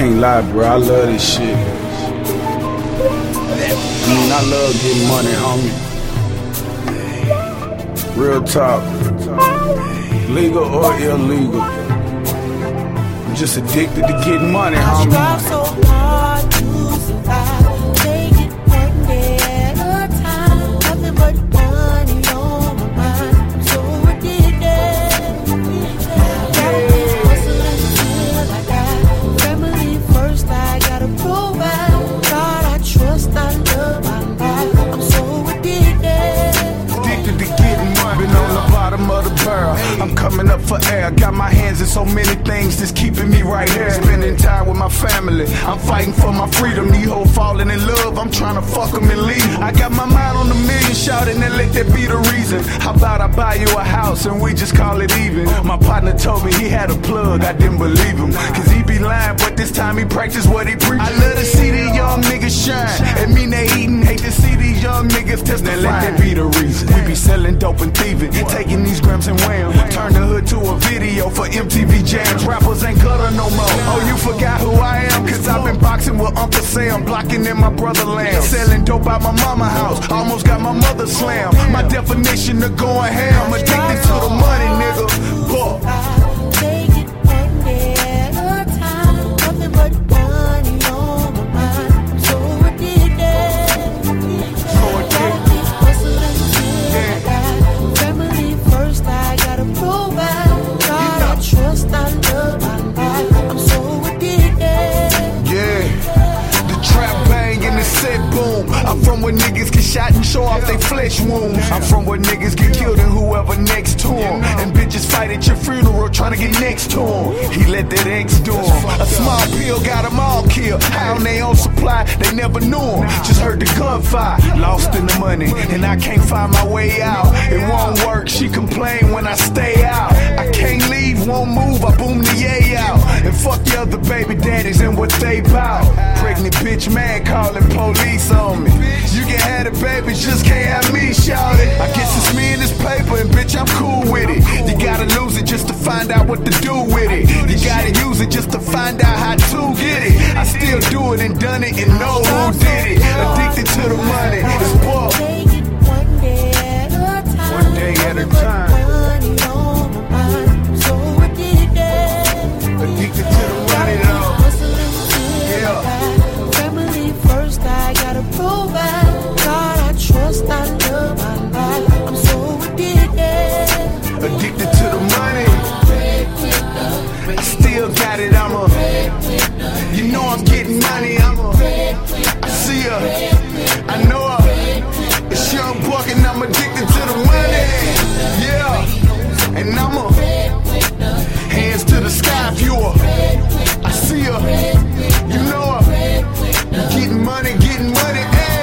can't lie, bro. I love this shit. I mean, I love getting money, homie. Real talk. Legal or illegal. I'm just addicted to getting money, homie. Coming up for air. Got my hands in so many things that's keeping me right here. Spending time with my family. I'm fighting for my freedom. These hoes falling in love. I'm trying to fuck them and leave. I got my mind on the million shouting and let that be the reason. How about I buy you a house and we just call it even? My partner told me he had a plug. I didn't believe him. Cause he be lying, but this time he practice what he preach. I love to see these young niggas shine. It mean they eating. Hate to see these young niggas testify. Now let that be the reason. We be selling dope and thieving. Taking these grams and wham. Turn the hood to a video for MTV jams. Rappers ain't gutter no more. Oh, you forgot who I am? Cause I've been boxing with Uncle Sam, blocking in my brother land. Selling dope out my mama house. Almost got my mother slammed. My definition of going ham. From where niggas get shot and show off their flesh wounds. I'm from where niggas get killed and whoever next to him. And bitches fight at your funeral trying to get next to him. He let that ex do him. A small pill got them all killed. How on they own supply, they never knew him. Just heard the gunfire, lost in the money. And I can't find my way out. It won't work, she complain what they bout. Pregnant bitch man calling police on me. You can have the baby, just can't have me, shout it. I guess it's me and this paper, and bitch, I'm cool with it. You gotta lose it just to find out what to do with it. You gotta use it just to find out how to get it. I still do it and done it i'm addicted. Addicted to the money. I still got it, I'm a. You know I'm getting money, I'm a. I see her, I know her. It's young buck and I'm addicted to the money. Yeah, and I'm a.